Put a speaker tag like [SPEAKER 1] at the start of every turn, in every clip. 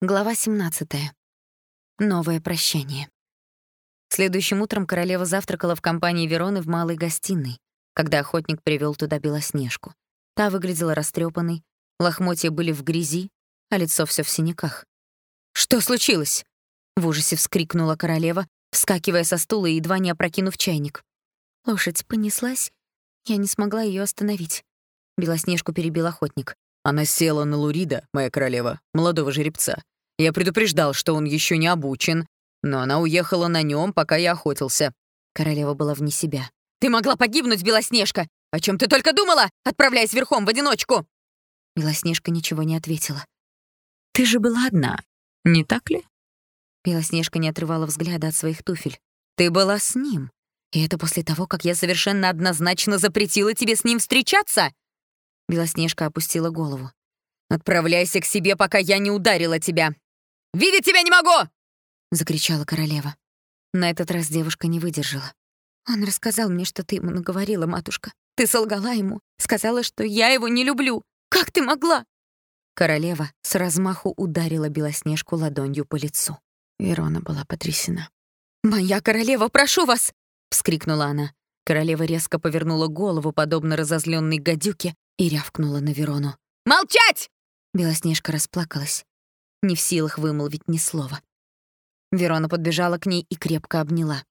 [SPEAKER 1] Глава 17. Новое прощание. Следующим утром королева завтракала в компании Вероны в малой гостиной, когда охотник привел туда Белоснежку. Та выглядела растрепанной, лохмотья были в грязи, а лицо все в синяках. «Что случилось?» — в ужасе вскрикнула королева, вскакивая со стула и едва не опрокинув чайник. Лошадь понеслась, я не смогла ее остановить. Белоснежку перебил охотник.
[SPEAKER 2] Она села на Лурида, моя королева, молодого жеребца. Я предупреждал, что он еще не обучен, но она уехала на нем, пока я охотился.
[SPEAKER 1] Королева была вне себя. «Ты могла погибнуть, Белоснежка! О чем ты только думала, отправляясь верхом в одиночку?» Белоснежка ничего не ответила.
[SPEAKER 2] «Ты же была одна, не так ли?»
[SPEAKER 1] Белоснежка не отрывала взгляда от своих туфель. «Ты была с ним. И это после того, как я совершенно однозначно запретила тебе с ним встречаться!» Белоснежка опустила голову. «Отправляйся к себе, пока я не ударила тебя! Видеть тебя не могу!» — закричала королева. На этот раз девушка не выдержала. «Он рассказал мне, что ты ему наговорила, матушка. Ты солгала ему, сказала, что я его не люблю. Как ты могла?» Королева с размаху ударила Белоснежку ладонью по лицу. Верона была потрясена. «Моя королева, прошу вас!» — вскрикнула она. Королева резко повернула голову, подобно разозленной гадюке, и рявкнула на Верону. «Молчать!» Белоснежка расплакалась, не в силах вымолвить ни слова. Верона подбежала к ней и крепко обняла.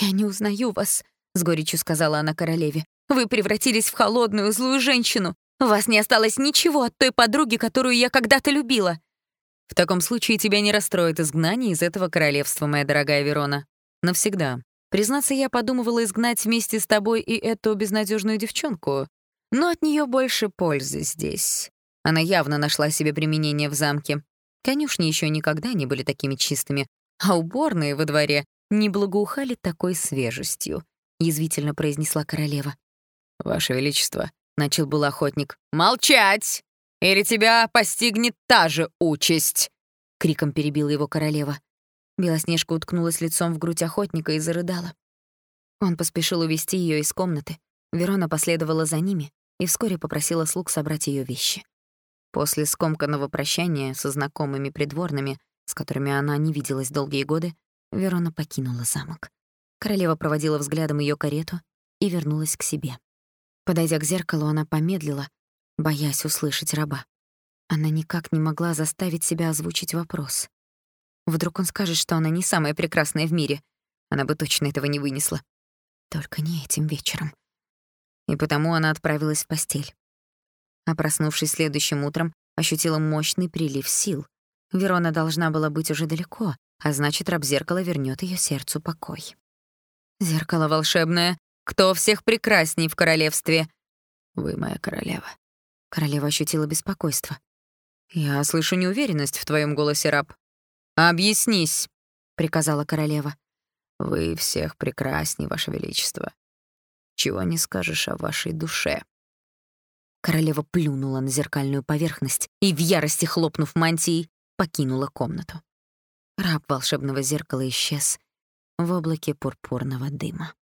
[SPEAKER 1] «Я не узнаю вас», — с горечью сказала она королеве. «Вы превратились в холодную, злую женщину. У вас не осталось ничего от той подруги, которую я когда-то любила». «В таком случае тебя не расстроит изгнание из этого королевства, моя дорогая Верона. Навсегда. Признаться, я подумывала изгнать вместе с тобой и эту безнадежную девчонку, но от нее больше пользы здесь. Она явно нашла себе применение в замке. Конюшни еще никогда не были такими чистыми, а уборные во дворе не благоухали такой свежестью, — язвительно произнесла королева.
[SPEAKER 2] «Ваше Величество», —
[SPEAKER 1] начал был охотник. «Молчать! Или тебя постигнет та же участь!» — криком перебила его королева. Белоснежка уткнулась лицом в грудь охотника и зарыдала. Он поспешил увести ее из комнаты. Верона последовала за ними, и вскоре попросила слуг собрать ее вещи. После скомканного прощания со знакомыми придворными, с которыми она не виделась долгие годы, Верона покинула замок. Королева проводила взглядом ее карету и вернулась к себе. Подойдя к зеркалу, она помедлила, боясь услышать раба. Она никак не могла заставить себя озвучить вопрос. Вдруг он скажет, что она не самая прекрасная в мире. Она бы точно этого не вынесла. Только не этим вечером и потому она отправилась в постель. А проснувшись следующим утром, ощутила мощный прилив сил. Верона должна была быть уже далеко, а значит, раб зеркала вернёт её сердцу покой. «Зеркало волшебное, кто всех прекрасней в королевстве?»
[SPEAKER 2] «Вы моя королева».
[SPEAKER 1] Королева ощутила беспокойство. «Я слышу неуверенность в твоём голосе, раб». «Объяснись», — приказала королева.
[SPEAKER 2] «Вы всех прекрасней, ваше величество чего не скажешь о вашей душе».
[SPEAKER 1] Королева плюнула на зеркальную поверхность и, в ярости хлопнув мантией, покинула комнату. Раб волшебного зеркала исчез в облаке пурпурного дыма.